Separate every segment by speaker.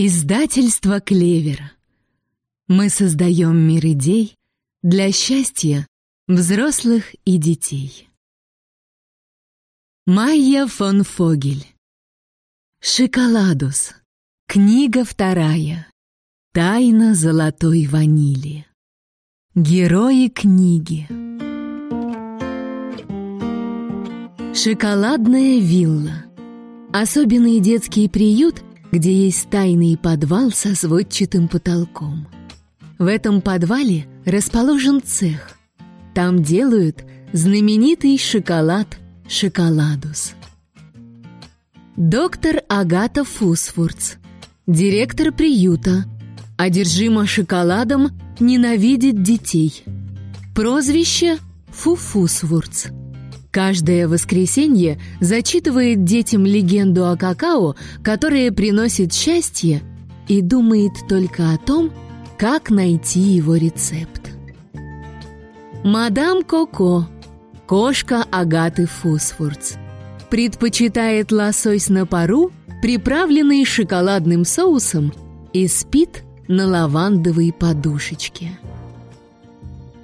Speaker 1: Издательство «Клевер». Мы создаем мир идей для счастья взрослых и детей. Майя фон Фогель. Шоколадус. Книга вторая. Тайна золотой ванили. Герои книги. Шоколадная вилла. Особенный детский приют — где есть тайный подвал со сводчатым потолком. В этом подвале расположен цех. Там делают знаменитый шоколад «Шоколадус». Доктор Агата Фусфурц, директор приюта, одержима шоколадом, ненавидит детей. Прозвище Фуфусвурц. Каждое воскресенье зачитывает детям легенду о какао, которая приносит счастье, и думает только о том, как найти его рецепт. Мадам Коко, кошка Агаты Фосфордс, предпочитает лосось на пару, приправленный шоколадным соусом, и спит на лавандовой подушечке.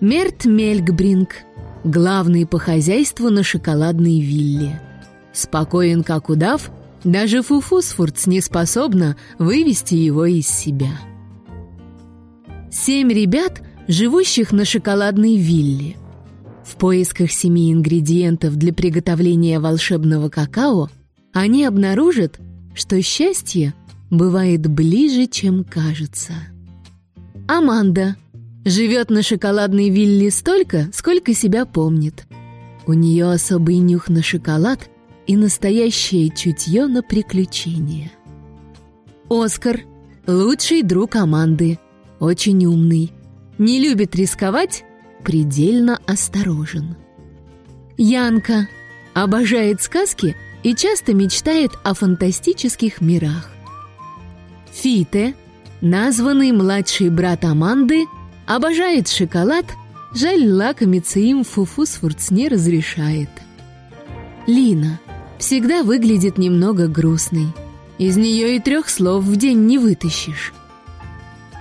Speaker 1: Мерт Мельгбринг – главный по хозяйству на шоколадной вилле. Спокоен как удав, даже Фуфусфурц не способна вывести его из себя. Семь ребят, живущих на шоколадной вилле. В поисках семи ингредиентов для приготовления волшебного какао они обнаружат, что счастье бывает ближе, чем кажется. Аманда – Живет на шоколадной вилле столько, сколько себя помнит. У нее особый нюх на шоколад и настоящее чутье на приключения. Оскар — лучший друг Аманды, очень умный, не любит рисковать, предельно осторожен. Янка обожает сказки и часто мечтает о фантастических мирах. Фите, названный младший брат Аманды, Обожает шоколад, жаль, лакомиться им Фуфусфурц не разрешает. Лина всегда выглядит немного грустной. Из нее и трех слов в день не вытащишь.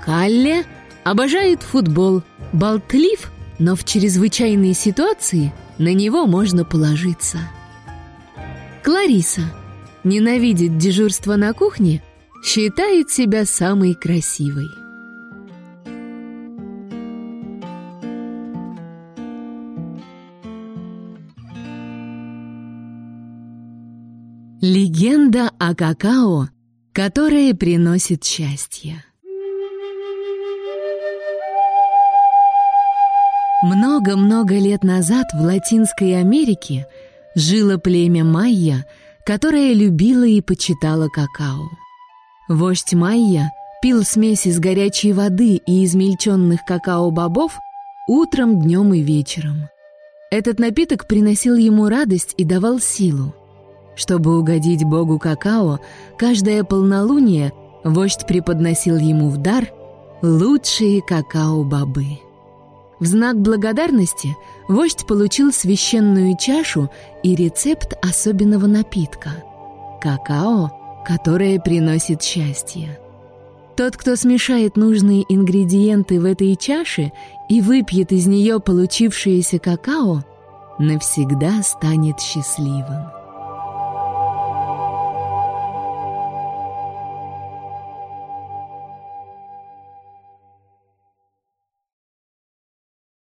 Speaker 1: Калле обожает футбол, болтлив, но в чрезвычайной ситуации на него можно положиться. Клариса ненавидит дежурство на кухне, считает себя самой красивой. Легенда о какао, которое приносит счастье. Много-много лет назад в Латинской Америке жило племя майя, которое любило и почитало какао. Вождь майя пил смесь из горячей воды и измельченных какао-бобов утром, днем и вечером. Этот напиток приносил ему радость и давал силу. Чтобы угодить богу какао, каждое полнолуние вождь преподносил ему в дар лучшие какао-бобы. В знак благодарности вождь получил священную чашу и рецепт особенного напитка – какао, которое приносит счастье. Тот, кто смешает нужные ингредиенты в этой чаше и выпьет из нее получившееся какао, навсегда станет счастливым.